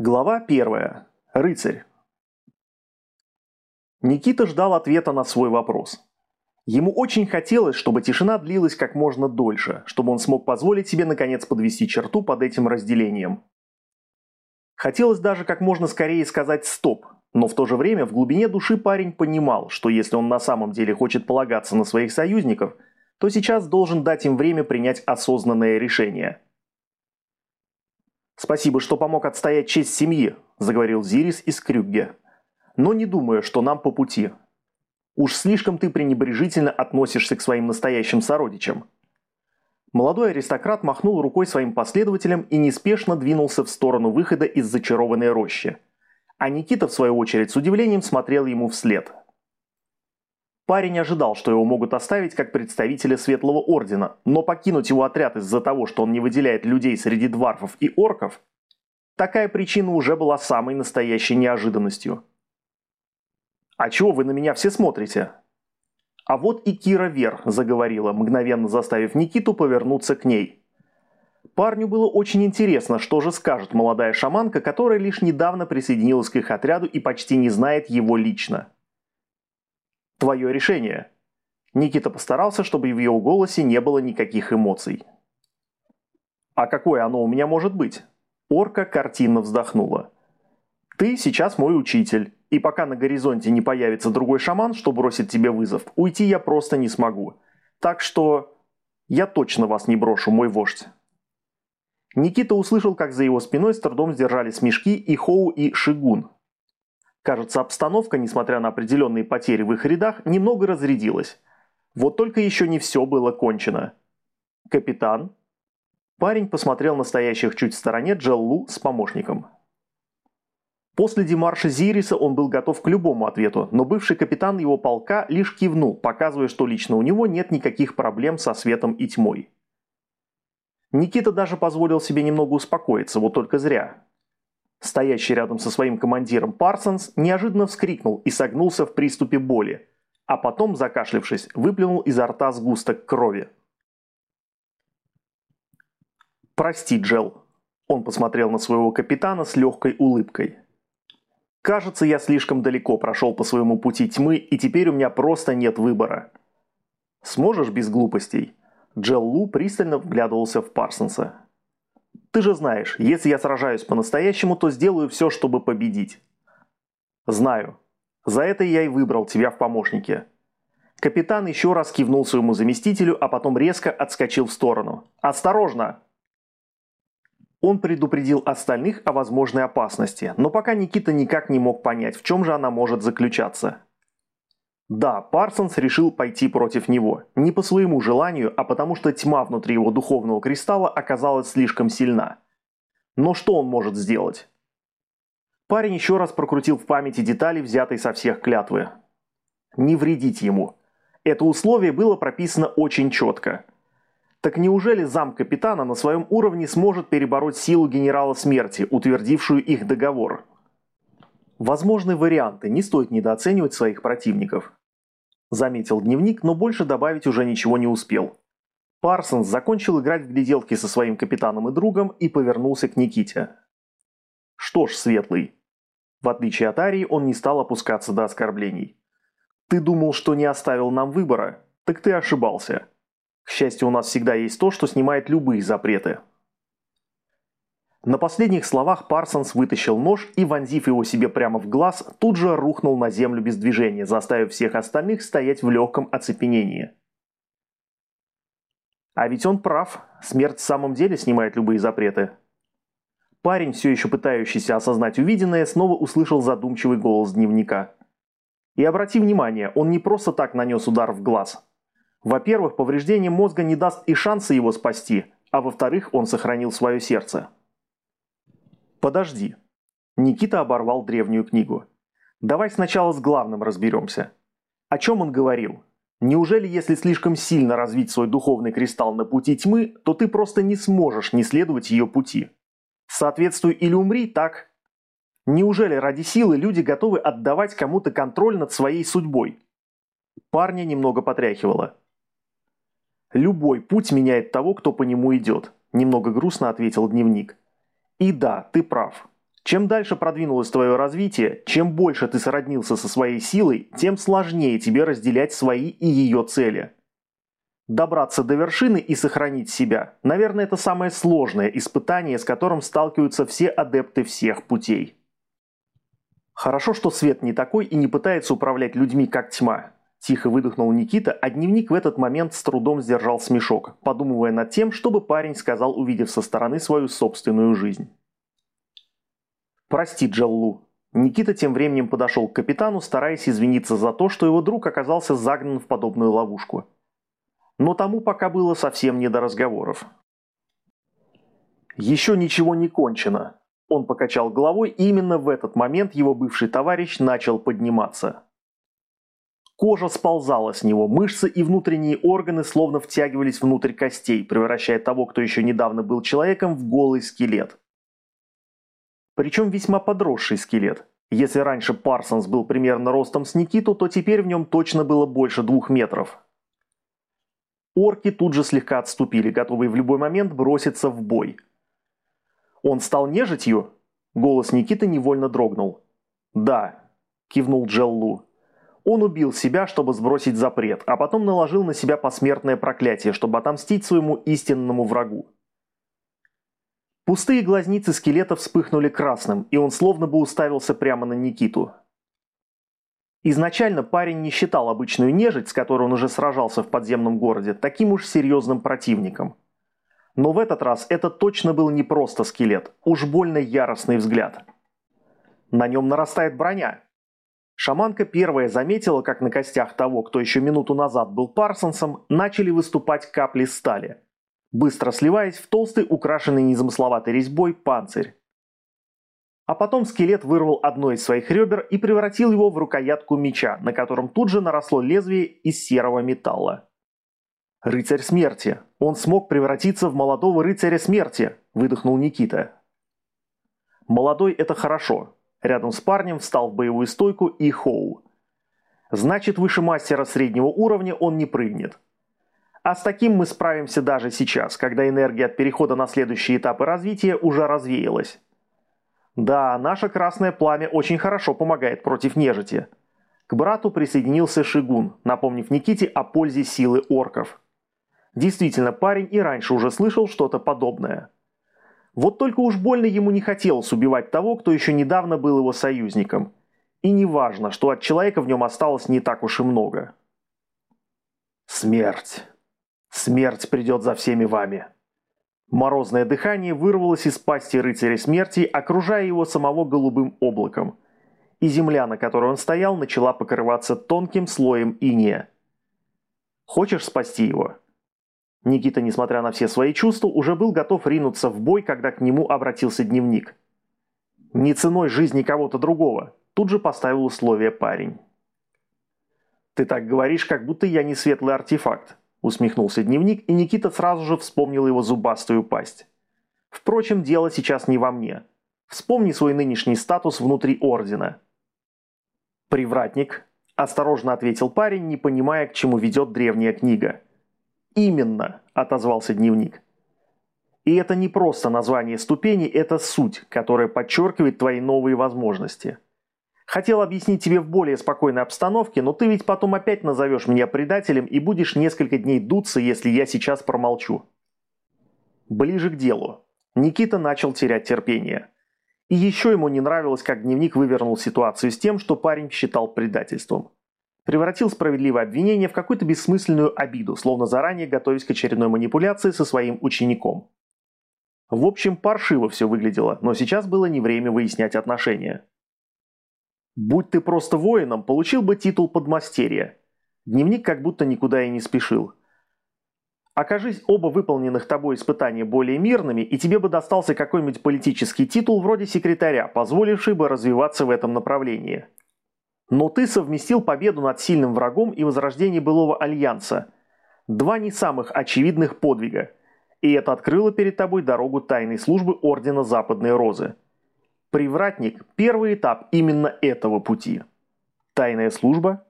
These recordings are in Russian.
Глава 1. Рыцарь. Никита ждал ответа на свой вопрос. Ему очень хотелось, чтобы тишина длилась как можно дольше, чтобы он смог позволить себе наконец подвести черту под этим разделением. Хотелось даже как можно скорее сказать «стоп», но в то же время в глубине души парень понимал, что если он на самом деле хочет полагаться на своих союзников, то сейчас должен дать им время принять осознанное решение – «Спасибо, что помог отстоять честь семьи», – заговорил Зирис из Крюгге. «Но не думаю, что нам по пути. Уж слишком ты пренебрежительно относишься к своим настоящим сородичам». Молодой аристократ махнул рукой своим последователям и неспешно двинулся в сторону выхода из зачарованной рощи. А Никита, в свою очередь, с удивлением смотрел ему вслед – Парень ожидал, что его могут оставить как представителя Светлого Ордена, но покинуть его отряд из-за того, что он не выделяет людей среди дварфов и орков, такая причина уже была самой настоящей неожиданностью. «А чего вы на меня все смотрите?» А вот и Кира Вер заговорила, мгновенно заставив Никиту повернуться к ней. Парню было очень интересно, что же скажет молодая шаманка, которая лишь недавно присоединилась к их отряду и почти не знает его лично. Твое решение». Никита постарался, чтобы в его голосе не было никаких эмоций. «А какое оно у меня может быть?» Орка картинно вздохнула. «Ты сейчас мой учитель, и пока на горизонте не появится другой шаман, что бросит тебе вызов, уйти я просто не смогу. Так что я точно вас не брошу, мой вождь». Никита услышал, как за его спиной с трудом сдержали смешки и Хоу, и Шигун, Кажется, обстановка, несмотря на определенные потери в их рядах, немного разрядилась. Вот только еще не все было кончено. «Капитан?» Парень посмотрел на стоящих чуть в стороне Джеллу с помощником. После демарша Зириса он был готов к любому ответу, но бывший капитан его полка лишь кивнул, показывая, что лично у него нет никаких проблем со светом и тьмой. Никита даже позволил себе немного успокоиться, вот только зря. Стоящий рядом со своим командиром Парсонс неожиданно вскрикнул и согнулся в приступе боли, а потом, закашлившись, выплюнул изо рта сгусток крови. «Прости, Джел», – он посмотрел на своего капитана с легкой улыбкой. «Кажется, я слишком далеко прошел по своему пути тьмы, и теперь у меня просто нет выбора. Сможешь без глупостей?» Джел Лу пристально вглядывался в Парсонса. Ты же знаешь, если я сражаюсь по-настоящему, то сделаю все, чтобы победить. Знаю. За это я и выбрал тебя в помощнике. Капитан еще раз кивнул своему заместителю, а потом резко отскочил в сторону. «Осторожно!» Он предупредил остальных о возможной опасности, но пока Никита никак не мог понять, в чем же она может заключаться. Да, Парсонс решил пойти против него. Не по своему желанию, а потому что тьма внутри его духовного кристалла оказалась слишком сильна. Но что он может сделать? Парень еще раз прокрутил в памяти детали, взятые со всех клятвы. Не вредить ему. Это условие было прописано очень четко. Так неужели зам капитана на своем уровне сможет перебороть силу генерала смерти, утвердившую их договор? Возможны варианты, не стоит недооценивать своих противников. Заметил дневник, но больше добавить уже ничего не успел. Парсонс закончил играть в гляделки со своим капитаном и другом и повернулся к Никите. Что ж, Светлый. В отличие от Арии, он не стал опускаться до оскорблений. Ты думал, что не оставил нам выбора? Так ты ошибался. К счастью, у нас всегда есть то, что снимает любые запреты. На последних словах Парсонс вытащил нож и, вонзив его себе прямо в глаз, тут же рухнул на землю без движения, заставив всех остальных стоять в легком оцепенении. А ведь он прав, смерть в самом деле снимает любые запреты. Парень, все еще пытающийся осознать увиденное, снова услышал задумчивый голос дневника. И обрати внимание, он не просто так нанес удар в глаз. Во-первых, повреждение мозга не даст и шанса его спасти, а во-вторых, он сохранил свое сердце. «Подожди». Никита оборвал древнюю книгу. «Давай сначала с главным разберемся. О чем он говорил? Неужели, если слишком сильно развить свой духовный кристалл на пути тьмы, то ты просто не сможешь не следовать ее пути? Соответствуй или умри, так? Неужели ради силы люди готовы отдавать кому-то контроль над своей судьбой? Парня немного потряхивало. «Любой путь меняет того, кто по нему идет», – немного грустно ответил дневник. И да, ты прав. Чем дальше продвинулось твое развитие, чем больше ты сроднился со своей силой, тем сложнее тебе разделять свои и ее цели. Добраться до вершины и сохранить себя, наверное, это самое сложное испытание, с которым сталкиваются все адепты всех путей. Хорошо, что Свет не такой и не пытается управлять людьми как тьма. Тихо выдохнул Никита, а дневник в этот момент с трудом сдержал смешок, подумывая над тем, чтобы парень сказал, увидев со стороны свою собственную жизнь. «Прости, Джаллу». Никита тем временем подошел к капитану, стараясь извиниться за то, что его друг оказался загнан в подобную ловушку. Но тому пока было совсем не до разговоров. «Еще ничего не кончено». Он покачал головой, и именно в этот момент его бывший товарищ начал подниматься. Кожа сползала с него, мышцы и внутренние органы словно втягивались внутрь костей, превращая того, кто еще недавно был человеком, в голый скелет. Причем весьма подросший скелет. Если раньше Парсонс был примерно ростом с Никиту, то теперь в нем точно было больше двух метров. Орки тут же слегка отступили, готовые в любой момент броситься в бой. «Он стал нежитью?» Голос Никиты невольно дрогнул. «Да», – кивнул Джеллу. Он убил себя, чтобы сбросить запрет, а потом наложил на себя посмертное проклятие, чтобы отомстить своему истинному врагу. Пустые глазницы скелета вспыхнули красным, и он словно бы уставился прямо на Никиту. Изначально парень не считал обычную нежить, с которой он уже сражался в подземном городе, таким уж серьезным противником. Но в этот раз это точно был не просто скелет, уж больно яростный взгляд. На нем нарастает броня. Шаманка первая заметила, как на костях того, кто еще минуту назад был Парсонсом, начали выступать капли стали – быстро сливаясь в толстый, украшенный незамысловатой резьбой панцирь. А потом скелет вырвал одно из своих ребер и превратил его в рукоятку меча, на котором тут же наросло лезвие из серого металла. «Рыцарь смерти! Он смог превратиться в молодого рыцаря смерти!» – выдохнул Никита. «Молодой – это хорошо». Рядом с парнем встал в боевую стойку и Хоу. «Значит, выше мастера среднего уровня он не прыгнет. А с таким мы справимся даже сейчас, когда энергия от перехода на следующие этапы развития уже развеялась. Да, наше красное пламя очень хорошо помогает против нежити. К брату присоединился Шигун, напомнив Никите о пользе силы орков. Действительно, парень и раньше уже слышал что-то подобное. Вот только уж больно ему не хотелось убивать того, кто еще недавно был его союзником. И не важно, что от человека в нем осталось не так уж и много. Смерть. Смерть придет за всеми вами. Морозное дыхание вырвалось из пасти рыцаря смерти, окружая его самого голубым облаком. И земля, на которой он стоял, начала покрываться тонким слоем иния. Хочешь спасти его? Никита, несмотря на все свои чувства, уже был готов ринуться в бой, когда к нему обратился дневник. Не ценой жизни кого-то другого, тут же поставил условие парень. Ты так говоришь, как будто я не светлый артефакт. Усмехнулся дневник, и Никита сразу же вспомнил его зубастую пасть. Впрочем, дело сейчас не во мне. Вспомни свой нынешний статус внутри Ордена. «Привратник», – осторожно ответил парень, не понимая, к чему ведет древняя книга. «Именно», – отозвался дневник. И это не просто название ступени, это суть, которая подчеркивает твои новые возможности – Хотел объяснить тебе в более спокойной обстановке, но ты ведь потом опять назовешь меня предателем и будешь несколько дней дуться, если я сейчас промолчу. Ближе к делу. Никита начал терять терпение. И еще ему не нравилось, как дневник вывернул ситуацию с тем, что парень считал предательством. Превратил справедливое обвинение в какую-то бессмысленную обиду, словно заранее готовясь к очередной манипуляции со своим учеником. В общем, паршиво все выглядело, но сейчас было не время выяснять отношения. Будь ты просто воином, получил бы титул подмастерья. Дневник как будто никуда и не спешил. Окажись оба выполненных тобой испытания более мирными, и тебе бы достался какой-нибудь политический титул вроде секретаря, позволивший бы развиваться в этом направлении. Но ты совместил победу над сильным врагом и возрождение былого альянса. Два не самых очевидных подвига. И это открыло перед тобой дорогу тайной службы Ордена Западной Розы. Привратник – первый этап именно этого пути. Тайная служба.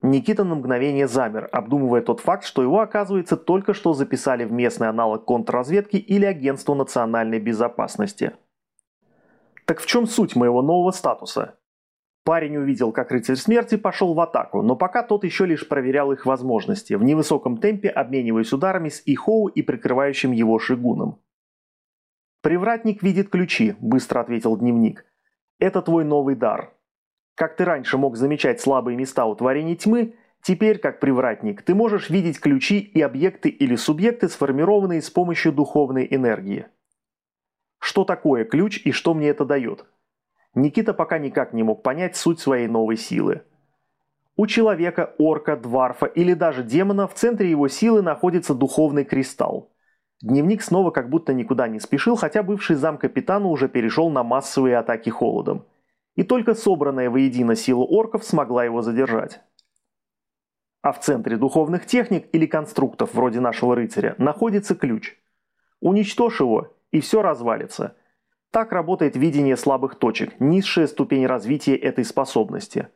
Никита на мгновение замер, обдумывая тот факт, что его, оказывается, только что записали в местный аналог контрразведки или агентство национальной безопасности. Так в чем суть моего нового статуса? Парень увидел, как рыцарь смерти пошел в атаку, но пока тот еще лишь проверял их возможности, в невысоком темпе обмениваясь ударами с Ихоу и прикрывающим его Шигуном. «Привратник видит ключи», – быстро ответил дневник. «Это твой новый дар. Как ты раньше мог замечать слабые места у творений тьмы, теперь, как привратник, ты можешь видеть ключи и объекты или субъекты, сформированные с помощью духовной энергии. Что такое ключ и что мне это дает?» Никита пока никак не мог понять суть своей новой силы. У человека, орка, дварфа или даже демона в центре его силы находится духовный кристалл. Дневник снова как будто никуда не спешил, хотя бывший зам капитана уже перешел на массовые атаки холодом. И только собранная воедино сила орков смогла его задержать. А в центре духовных техник или конструктов, вроде нашего рыцаря, находится ключ. Уничтожь его, и все развалится – так работает видение слабых точек, низшая ступень развития этой способности.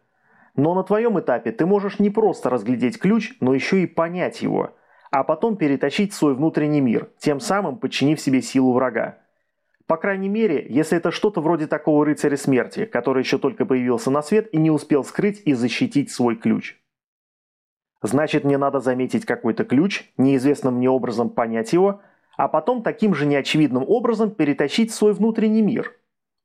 Но на твоем этапе ты можешь не просто разглядеть ключ, но еще и понять его, а потом перетащить свой внутренний мир, тем самым подчинив себе силу врага. По крайней мере, если это что-то вроде такого рыцаря смерти, который еще только появился на свет и не успел скрыть и защитить свой ключ. Значит, мне надо заметить какой-то ключ, неизвестным мне образом понять его – а потом таким же неочевидным образом перетащить в свой внутренний мир,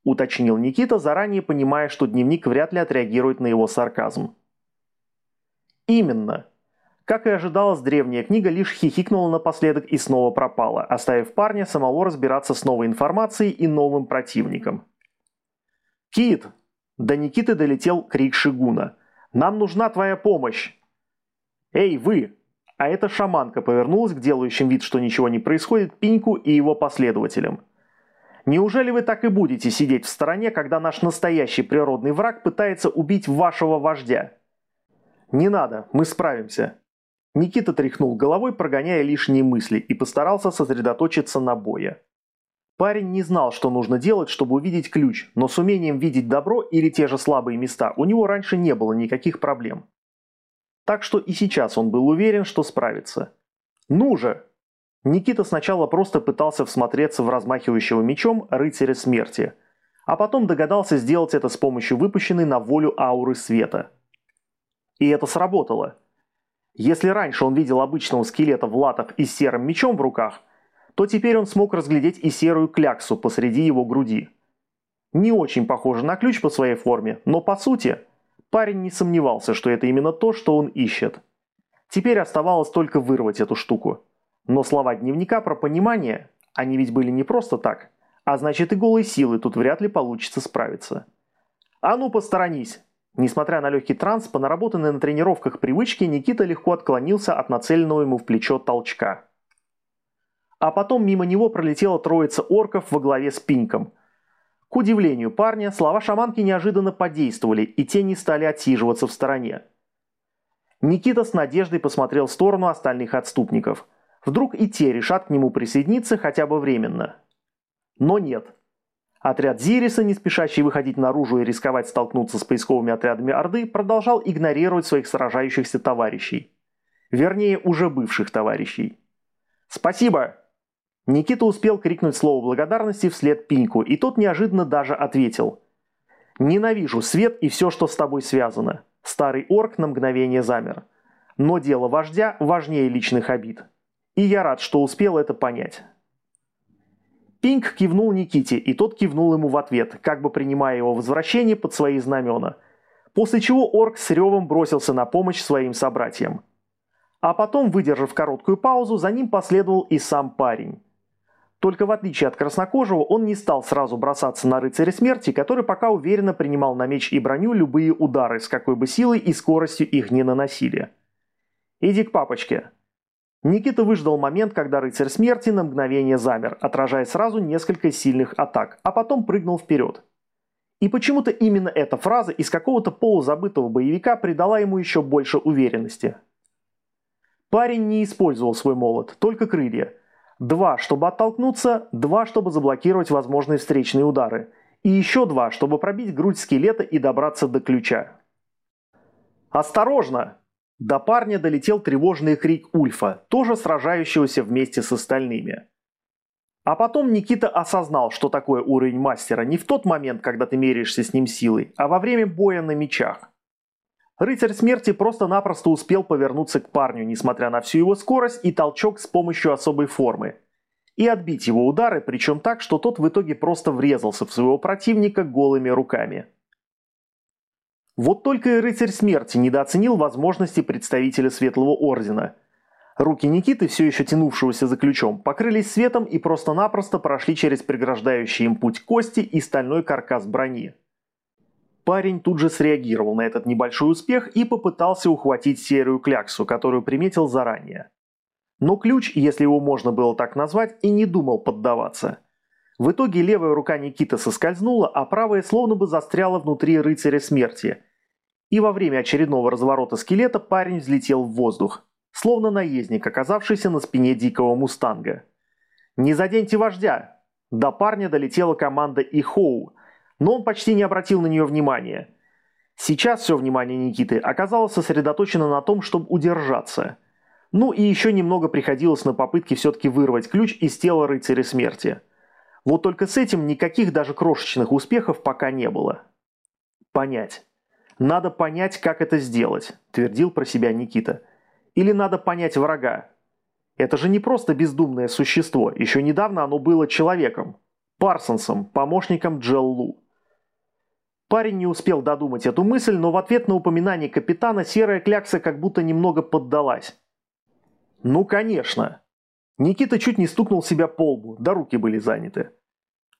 уточнил Никита, заранее понимая, что дневник вряд ли отреагирует на его сарказм. Именно. Как и ожидалось, древняя книга лишь хихикнула напоследок и снова пропала, оставив парня самого разбираться с новой информацией и новым противником. «Кит!» До Никиты долетел крик Шигуна. «Нам нужна твоя помощь!» «Эй, вы! А эта шаманка повернулась к делающим вид, что ничего не происходит, Пиньку и его последователям. Неужели вы так и будете сидеть в стороне, когда наш настоящий природный враг пытается убить вашего вождя? Не надо, мы справимся. Никита тряхнул головой, прогоняя лишние мысли, и постарался сосредоточиться на бое. Парень не знал, что нужно делать, чтобы увидеть ключ, но с умением видеть добро или те же слабые места у него раньше не было никаких проблем. Так что и сейчас он был уверен, что справится. «Ну же!» Никита сначала просто пытался всмотреться в размахивающего мечом рыцаря смерти, а потом догадался сделать это с помощью выпущенной на волю ауры света. И это сработало. Если раньше он видел обычного скелета в латах и серым мечом в руках, то теперь он смог разглядеть и серую кляксу посреди его груди. Не очень похоже на ключ по своей форме, но по сути Парень не сомневался, что это именно то, что он ищет. Теперь оставалось только вырвать эту штуку. Но слова дневника про понимание, они ведь были не просто так, а значит и голой силы тут вряд ли получится справиться. «А ну, посторонись!» Несмотря на легкий транс, по наработанной на тренировках привычке, Никита легко отклонился от нацеленного ему в плечо толчка. А потом мимо него пролетела троица орков во главе с Пиньком, к удивлению парня, слова шаманки неожиданно подействовали, и те не стали отсиживаться в стороне. Никита с надеждой посмотрел в сторону остальных отступников. Вдруг и те решат к нему присоединиться хотя бы временно. Но нет. Отряд Зириса, не спешащий выходить наружу и рисковать столкнуться с поисковыми отрядами Орды, продолжал игнорировать своих сражающихся товарищей. Вернее, уже бывших товарищей. «Спасибо!» Никита успел крикнуть слово благодарности вслед Пиньку, и тот неожиданно даже ответил. «Ненавижу свет и все, что с тобой связано». Старый орк на мгновение замер. Но дело вождя важнее личных обид. И я рад, что успел это понять. Пинк кивнул Никите, и тот кивнул ему в ответ, как бы принимая его возвращение под свои знамена. После чего орк с ревом бросился на помощь своим собратьям. А потом, выдержав короткую паузу, за ним последовал и сам парень. Только в отличие от краснокожего, он не стал сразу бросаться на рыцаря смерти, который пока уверенно принимал на меч и броню любые удары, с какой бы силой и скоростью их не наносили. «Иди к папочке». Никита выждал момент, когда рыцарь смерти на мгновение замер, отражая сразу несколько сильных атак, а потом прыгнул вперед. И почему-то именно эта фраза из какого-то полузабытого боевика придала ему еще больше уверенности. Парень не использовал свой молот, только крылья – Два, чтобы оттолкнуться, два, чтобы заблокировать возможные встречные удары. И еще два, чтобы пробить грудь скелета и добраться до ключа. «Осторожно!» До парня долетел тревожный крик Ульфа, тоже сражающегося вместе с остальными. А потом Никита осознал, что такое уровень мастера не в тот момент, когда ты меряешься с ним силой, а во время боя на мечах. Рыцарь смерти просто-напросто успел повернуться к парню, несмотря на всю его скорость и толчок с помощью особой формы. И отбить его удары, причем так, что тот в итоге просто врезался в своего противника голыми руками. Вот только и рыцарь смерти недооценил возможности представителя Светлого Ордена. Руки Никиты, все еще тянувшегося за ключом, покрылись светом и просто-напросто прошли через преграждающий им путь кости и стальной каркас брони. Парень тут же среагировал на этот небольшой успех и попытался ухватить серую кляксу, которую приметил заранее. Но ключ, если его можно было так назвать, и не думал поддаваться. В итоге левая рука Никиты соскользнула, а правая словно бы застряла внутри рыцаря смерти. И во время очередного разворота скелета парень взлетел в воздух, словно наездник, оказавшийся на спине дикого мустанга. «Не заденьте вождя!» До парня долетела команда Ихоу, но он почти не обратил на нее внимания. Сейчас все внимание Никиты оказалось сосредоточено на том, чтобы удержаться. Ну и еще немного приходилось на попытки все-таки вырвать ключ из тела рыцаря смерти. Вот только с этим никаких даже крошечных успехов пока не было. Понять. Надо понять, как это сделать, твердил про себя Никита. Или надо понять врага. Это же не просто бездумное существо, еще недавно оно было человеком. Парсонсом, помощником Джеллу. Парень не успел додумать эту мысль, но в ответ на упоминание капитана серая клякса как будто немного поддалась. Ну, конечно. Никита чуть не стукнул себя по лбу, да руки были заняты.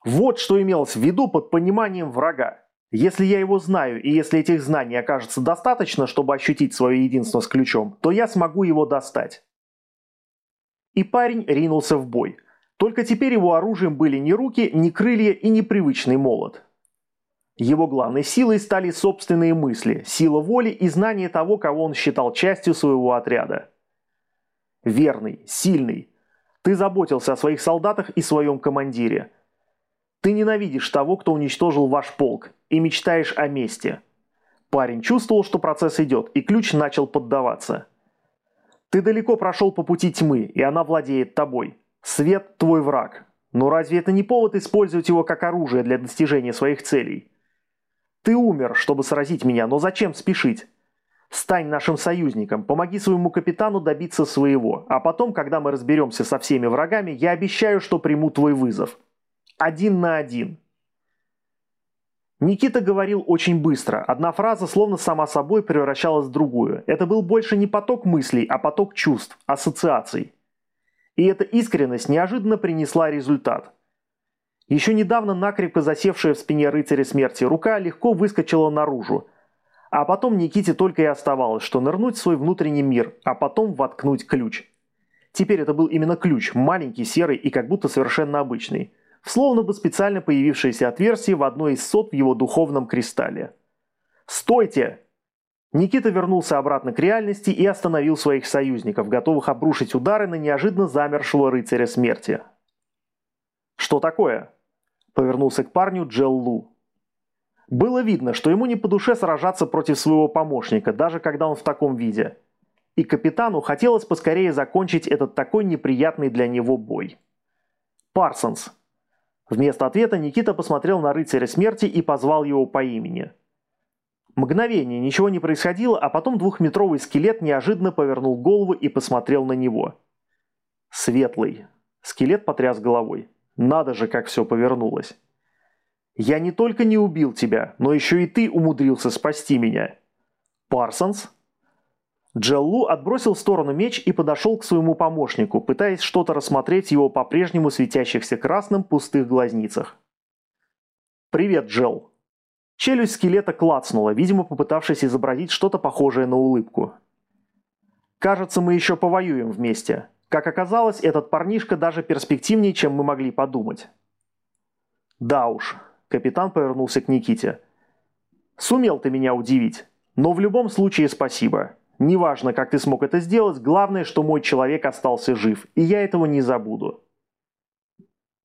Вот что имелось в виду под пониманием врага. Если я его знаю, и если этих знаний окажется достаточно, чтобы ощутить свое единство с ключом, то я смогу его достать. И парень ринулся в бой. Только теперь его оружием были не руки, не крылья и не привычный молот. Его главной силой стали собственные мысли, сила воли и знание того, кого он считал частью своего отряда. Верный, сильный. Ты заботился о своих солдатах и своем командире. Ты ненавидишь того, кто уничтожил ваш полк, и мечтаешь о мести. Парень чувствовал, что процесс идет, и ключ начал поддаваться. Ты далеко прошел по пути тьмы, и она владеет тобой. Свет – твой враг. Но разве это не повод использовать его как оружие для достижения своих целей? Ты умер, чтобы сразить меня, но зачем спешить? Стань нашим союзником, помоги своему капитану добиться своего, а потом, когда мы разберемся со всеми врагами, я обещаю, что приму твой вызов. Один на один. Никита говорил очень быстро. Одна фраза словно сама собой превращалась в другую. Это был больше не поток мыслей, а поток чувств, ассоциаций. И эта искренность неожиданно принесла результат – еще недавно накрепко засевшая в спине рыцаря смерти рука легко выскочила наружу. А потом Никите только и оставалось, что нырнуть в свой внутренний мир, а потом воткнуть ключ. Теперь это был именно ключ, маленький, серый и как будто совершенно обычный. Словно бы специально появившееся отверстие в одной из сот в его духовном кристалле. «Стойте!» Никита вернулся обратно к реальности и остановил своих союзников, готовых обрушить удары на неожиданно замершего рыцаря смерти. «Что такое?» Повернулся к парню Джел Лу. Было видно, что ему не по душе сражаться против своего помощника, даже когда он в таком виде. И капитану хотелось поскорее закончить этот такой неприятный для него бой. «Парсонс». Вместо ответа Никита посмотрел на рыцаря смерти и позвал его по имени. Мгновение, ничего не происходило, а потом двухметровый скелет неожиданно повернул голову и посмотрел на него. «Светлый». Скелет потряс головой. Надо же, как все повернулось. Я не только не убил тебя, но еще и ты умудрился спасти меня. Парсонс? Джеллу отбросил в сторону меч и подошел к своему помощнику, пытаясь что-то рассмотреть его по-прежнему светящихся красным пустых глазницах. «Привет, Джел!» Челюсть скелета клацнула, видимо, попытавшись изобразить что-то похожее на улыбку. «Кажется, мы еще повоюем вместе. Как оказалось, этот парнишка даже перспективнее, чем мы могли подумать. Да уж, капитан повернулся к Никите. Сумел ты меня удивить, но в любом случае спасибо. Неважно, как ты смог это сделать, главное, что мой человек остался жив, и я этого не забуду.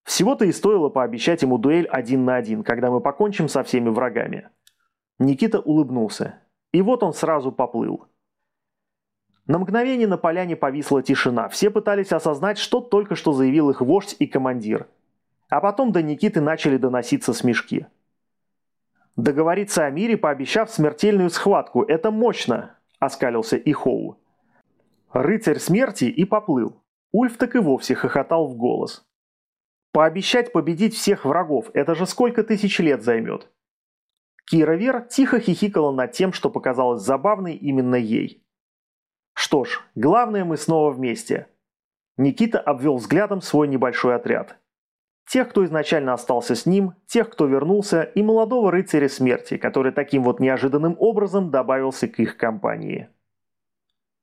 Всего-то и стоило пообещать ему дуэль один на один, когда мы покончим со всеми врагами. Никита улыбнулся. И вот он сразу поплыл. На мгновение на поляне повисла тишина. Все пытались осознать, что только что заявил их вождь и командир. А потом до Никиты начали доноситься смешки. Договориться о мире, пообещав смертельную схватку, это мощно, оскалился и Хоу. Рыцарь смерти и поплыл. Ульф так и вовсе хохотал в голос. Пообещать победить всех врагов – это же сколько тысяч лет займет. Кира Вер тихо хихикала над тем, что показалось забавной именно ей. Что ж, главное мы снова вместе. Никита обвел взглядом свой небольшой отряд. Тех, кто изначально остался с ним, тех, кто вернулся, и молодого рыцаря смерти, который таким вот неожиданным образом добавился к их компании.